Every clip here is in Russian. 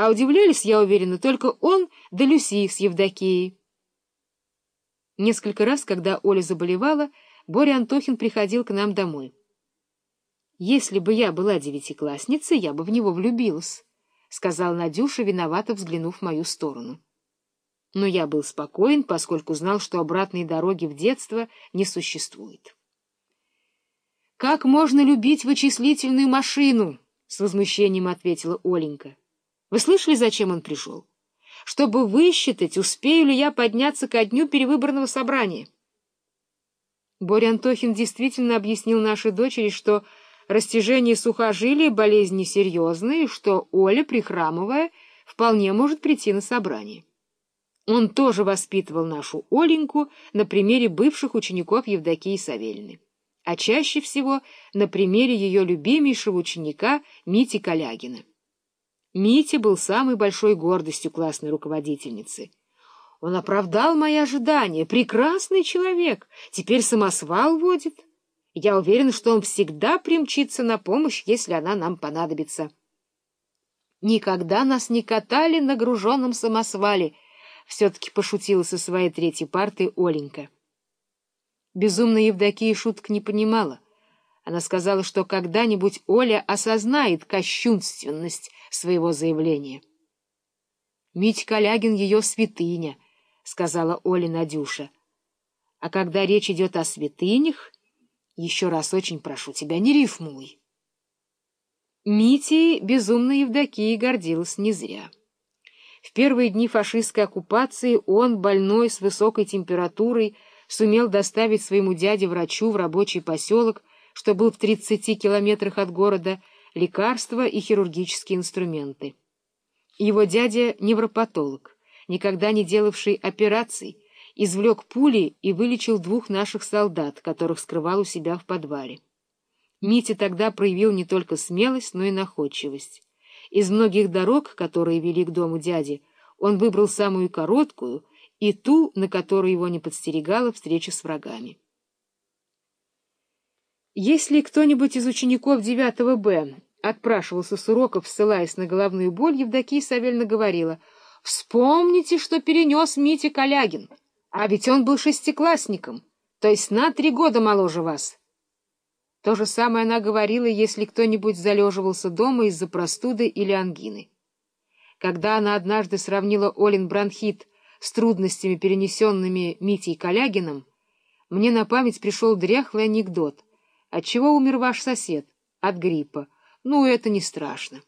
А удивлялись, я уверена, только он да Люси с Евдокией. Несколько раз, когда Оля заболевала, Боря Антохин приходил к нам домой. «Если бы я была девятиклассницей, я бы в него влюбилась», — сказал Надюша, виновато взглянув в мою сторону. Но я был спокоен, поскольку знал, что обратной дороги в детство не существует. «Как можно любить вычислительную машину?» — с возмущением ответила Оленька. «Вы слышали, зачем он пришел? Чтобы высчитать, успею ли я подняться ко дню перевыборного собрания». Боря Антохин действительно объяснил нашей дочери, что растяжение сухожилия — болезнь несерьезная, и что Оля, прихрамывая, вполне может прийти на собрание. Он тоже воспитывал нашу Оленьку на примере бывших учеников Евдокии Савельны, а чаще всего на примере ее любимейшего ученика Мити Калягина. Митя был самой большой гордостью классной руководительницы. Он оправдал мои ожидания. Прекрасный человек. Теперь самосвал водит. Я уверен, что он всегда примчится на помощь, если она нам понадобится. Никогда нас не катали на груженном самосвале — все-таки пошутила со своей третьей партой Оленька. Безумная Евдокия шуток не понимала. Она сказала, что когда-нибудь Оля осознает кощунственность своего заявления. — Мить Калягин — ее святыня, — сказала Оля Надюша. — А когда речь идет о святынях, еще раз очень прошу тебя, не рифмуй. Митей безумной Евдокии гордилась не зря. В первые дни фашистской оккупации он, больной с высокой температурой, сумел доставить своему дяде-врачу в рабочий поселок, что был в 30 километрах от города, лекарства и хирургические инструменты. Его дядя — невропатолог, никогда не делавший операций, извлек пули и вылечил двух наших солдат, которых скрывал у себя в подвале. Митя тогда проявил не только смелость, но и находчивость. Из многих дорог, которые вели к дому дяди, он выбрал самую короткую и ту, на которой его не подстерегала встреча с врагами. Если кто-нибудь из учеников 9 Б отпрашивался с уроков, ссылаясь на головную боль, Евдокия Савельна говорила, «Вспомните, что перенес Митя Калягин, а ведь он был шестиклассником, то есть на три года моложе вас». То же самое она говорила, если кто-нибудь залеживался дома из-за простуды или ангины. Когда она однажды сравнила Олин бронхит с трудностями, перенесенными Митей Калягином, мне на память пришел дряхлый анекдот. От чего умер ваш сосед? От гриппа. Ну, это не страшно.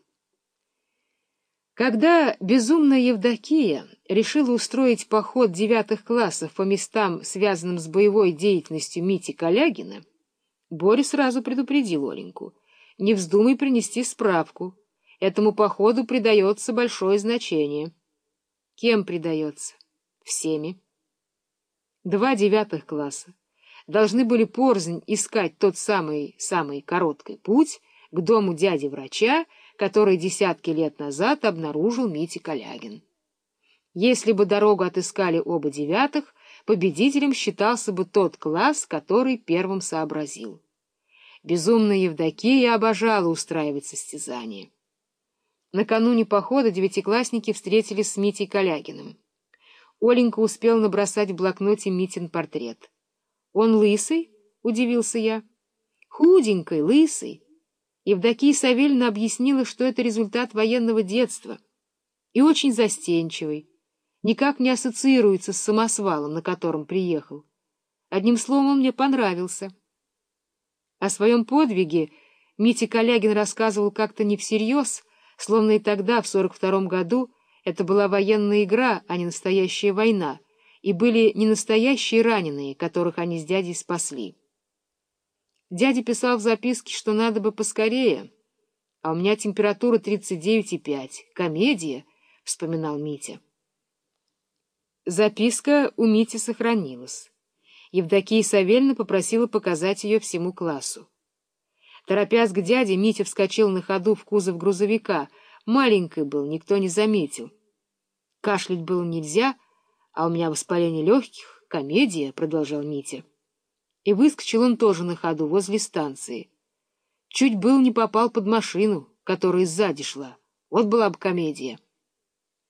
Когда безумная Евдокия решила устроить поход девятых классов по местам, связанным с боевой деятельностью Мити Калягина, Боря сразу предупредил Оленьку. Не вздумай принести справку. Этому походу придается большое значение. Кем придается? Всеми. Два девятых класса должны были порзнь искать тот самый, самый короткий путь к дому дяди-врача, который десятки лет назад обнаружил Митя Калягин. Если бы дорогу отыскали оба девятых, победителем считался бы тот класс, который первым сообразил. Безумная Евдокия обожала устраивать состязания. Накануне похода девятиклассники встретились с Митей Калягиным. Оленька успел набросать в блокноте Митин портрет. «Он лысый?» — удивился я. «Худенький, лысый». Евдокия Савельевна объяснила, что это результат военного детства. И очень застенчивый никак не ассоциируется с самосвалом, на котором приехал. Одним словом, он мне понравился. О своем подвиге Митя Калягин рассказывал как-то не всерьез, словно и тогда, в 42-м году, это была военная игра, а не настоящая война, и были не настоящие раненые, которых они с дядей спасли. Дядя писал в записке, что надо бы поскорее, а у меня температура 39,5. Комедия, — вспоминал Митя. Записка у Мити сохранилась. Евдокия Савельна попросила показать ее всему классу. Торопясь к дяде, Митя вскочил на ходу в кузов грузовика. Маленький был, никто не заметил. Кашлять было нельзя, а у меня воспаление легких, комедия, — продолжал Митя. И выскочил он тоже на ходу возле станции. Чуть был не попал под машину, которая сзади шла. Вот была бы комедия.